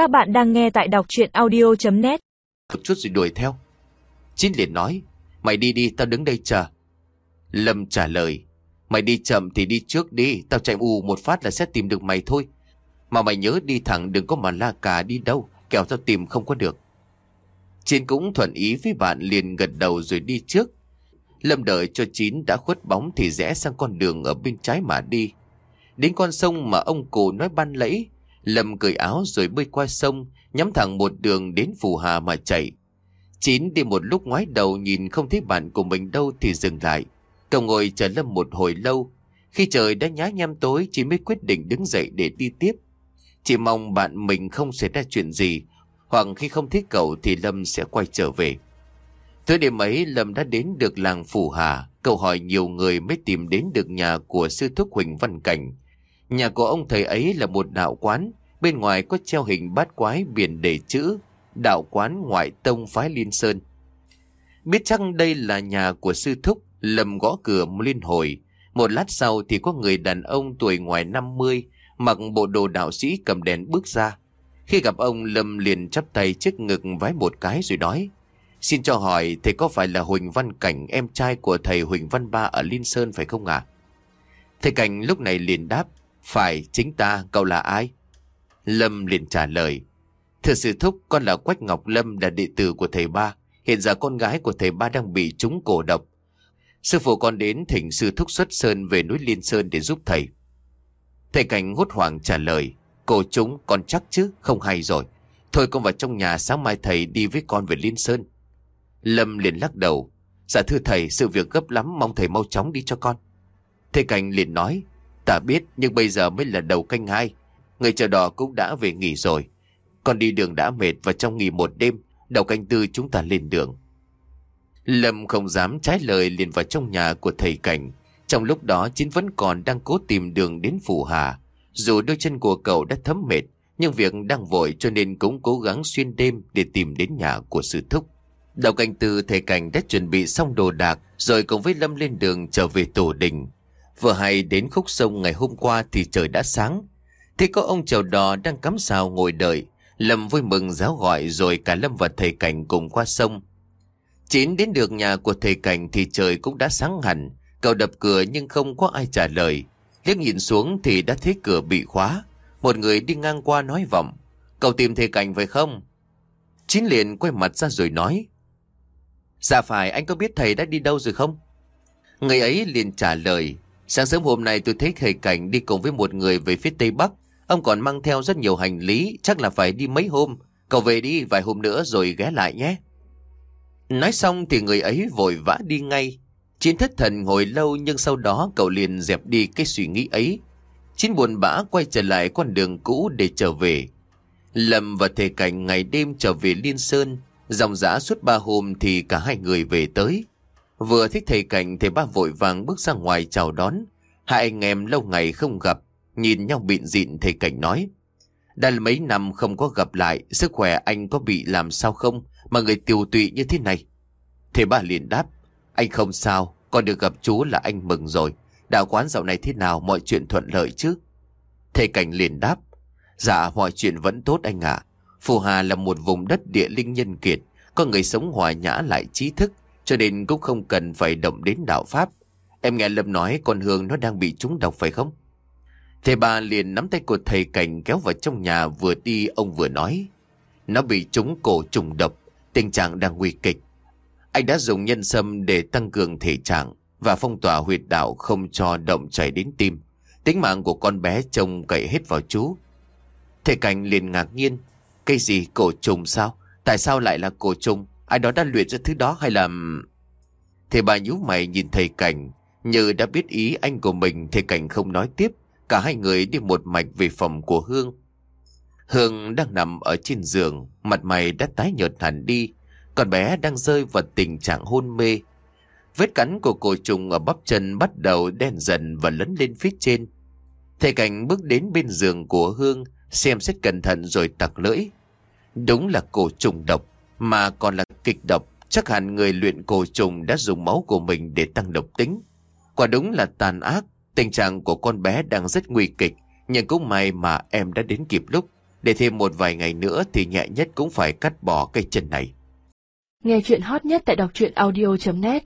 Các bạn đang nghe tại đọc chuyện audio.net Một chút rồi đuổi theo. Chín liền nói, mày đi đi, tao đứng đây chờ. Lâm trả lời, mày đi chậm thì đi trước đi, tao chạy ù một phát là sẽ tìm được mày thôi. Mà mày nhớ đi thẳng đừng có mà la cà đi đâu, kẻo tao tìm không có được. Chín cũng thuận ý với bạn liền gật đầu rồi đi trước. Lâm đợi cho Chín đã khuất bóng thì rẽ sang con đường ở bên trái mà đi. Đến con sông mà ông cụ nói ban lẫy, Lâm cởi áo rồi bơi qua sông, nhắm thẳng một đường đến Phù Hà mà chạy. Chín đi một lúc ngoái đầu nhìn không thấy bạn của mình đâu thì dừng lại. Cậu ngồi chờ Lâm một hồi lâu. Khi trời đã nhá nhem tối, chỉ mới quyết định đứng dậy để đi tiếp. Chỉ mong bạn mình không xảy ra chuyện gì, hoặc khi không thích cậu thì Lâm sẽ quay trở về. Tới đêm ấy Lâm đã đến được làng Phủ Hà, cậu hỏi nhiều người mới tìm đến được nhà của sư thúc Huỳnh Văn Cảnh. Nhà của ông thầy ấy là một đạo quán, bên ngoài có treo hình bát quái biển đề chữ, đạo quán ngoại tông phái Liên Sơn. Biết chăng đây là nhà của sư thúc, Lâm gõ cửa liên hồi. Một lát sau thì có người đàn ông tuổi ngoài 50, mặc bộ đồ đạo sĩ cầm đèn bước ra. Khi gặp ông Lâm liền chắp tay trước ngực vái một cái rồi nói Xin cho hỏi thầy có phải là Huỳnh Văn Cảnh em trai của thầy Huỳnh Văn Ba ở Liên Sơn phải không ạ? Thầy Cảnh lúc này liền đáp phải chính ta, cậu là ai? Lâm liền trả lời Thưa sư thúc, con là Quách Ngọc Lâm, là đệ tử của thầy Ba. Hiện giờ con gái của thầy Ba đang bị trúng cổ độc. Sư phụ con đến thỉnh sư thúc xuất sơn về núi Liên Sơn để giúp thầy. Thầy Cảnh hốt hoảng trả lời Cô chúng, con chắc chứ? Không hay rồi. Thôi con vào trong nhà, sáng mai thầy đi với con về Liên Sơn. Lâm liền lắc đầu Dạ thưa thầy, sự việc gấp lắm, Mong thầy mau chóng đi cho con. Thầy Cảnh liền nói Ta biết, nhưng bây giờ mới là đầu canh hai. Người chờ đò cũng đã về nghỉ rồi. Con đi đường đã mệt Và trong nghỉ một đêm, Đầu canh tư chúng ta lên đường. Lâm không dám trái lời liền vào trong nhà của thầy Cảnh. Trong lúc đó chính vẫn còn đang cố tìm đường đến Phủ Hà. Dù đôi chân của cậu đã thấm mệt, Nhưng việc đang vội cho nên cũng cố gắng xuyên đêm Để tìm đến nhà của sư thúc. Đầu canh tư thầy Cảnh đã chuẩn bị xong đồ đạc, Rồi cùng với Lâm lên đường trở về tổ đình. Vừa hay đến khúc sông ngày hôm qua thì trời đã sáng. Thế có ông chèo đò đang cắm sào ngồi đợi. Lâm vui mừng giáo gọi rồi cả Lâm và thầy Cảnh cùng qua sông. Chín đến được nhà của thầy Cảnh thì trời cũng đã sáng hẳn. Cậu đập cửa nhưng không có ai trả lời. Liếc nhìn xuống thì đã thấy cửa bị khóa. Một người đi ngang qua nói vọng, Cậu tìm thầy Cảnh phải không? Chín liền quay mặt ra rồi nói Dạ phải, anh có biết thầy đã đi đâu rồi không? Người ấy liền trả lời Sáng sớm hôm nay tôi thấy thầy Cảnh đi cùng với một người về phía Tây Bắc. Ông còn mang theo rất nhiều hành lý, Chắc là phải đi mấy hôm. Cậu về đi vài hôm nữa rồi ghé lại nhé. Nói xong thì người ấy vội vã đi ngay. Chiến thất thần ngồi lâu nhưng sau đó cậu liền dẹp đi cái suy nghĩ ấy. Chiến buồn bã quay trở lại con đường cũ để trở về. Lâm và Thề Cảnh ngày đêm trở về Liên Sơn, Dòng dã suốt ba hôm thì cả hai người về tới. Vừa thích thầy Cảnh thì ba vội vàng bước ra ngoài chào đón. Hai anh em lâu ngày không gặp, Nhìn nhau bịn dịn thầy Cảnh nói. Đã mấy năm không có gặp lại, Sức khỏe anh có bị làm sao không? Mà người tiêu tụy như thế này. Thầy ba liền đáp, Anh không sao Còn được gặp chú là anh mừng rồi. Đạo quán dạo này thế nào, mọi chuyện thuận lợi chứ? Thầy Cảnh liền đáp Dạ mọi chuyện vẫn tốt anh ạ. Phù Hà là một vùng đất địa linh nhân kiệt, Có người sống hòa nhã lại trí thức. Cho nên cũng không cần phải động đến đạo Pháp Em nghe Lâm nói con Hương nó đang bị trúng độc phải không Thầy bà liền nắm tay của thầy Cảnh kéo vào trong nhà vừa đi ông vừa nói. Nó bị trúng cổ trùng độc, tình trạng đang nguy kịch. Anh đã dùng nhân sâm để tăng cường thể trạng và phong tỏa huyệt đạo không cho động chảy đến tim. Tính mạng của con bé trông cậy hết vào chú. Thầy Cảnh liền ngạc nhiên. cây gì cổ trùng sao? Tại sao lại là cổ trùng? Ai đó đã luyện ra thứ đó hay là... Thầy bà nhú mày nhìn thầy Cảnh. Như đã biết ý anh của mình thầy Cảnh không nói tiếp. Cả hai người đi một mạch về phòng của Hương. Hương đang nằm ở trên giường, mặt mày đã tái nhợt hẳn đi. còn bé đang rơi vào tình trạng hôn mê. Vết cắn của cổ trùng ở bắp chân bắt đầu đen dần và lấn lên phía trên. Thầy Cảnh bước đến bên giường của Hương, xem xét cẩn thận rồi tặc lưỡi. Đúng là cổ trùng độc, mà còn là kịch độc. Chắc hẳn người luyện cổ trùng đã dùng máu của mình để tăng độc tính. Quả đúng là tàn ác, Tình trạng của con bé đang rất nguy kịch, nhưng cũng may mà em đã đến kịp lúc. Để thêm một vài ngày nữa thì nhẹ nhất cũng phải cắt bỏ cây chân này. Nghe chuyện hot nhất tại đọc truyện audio.net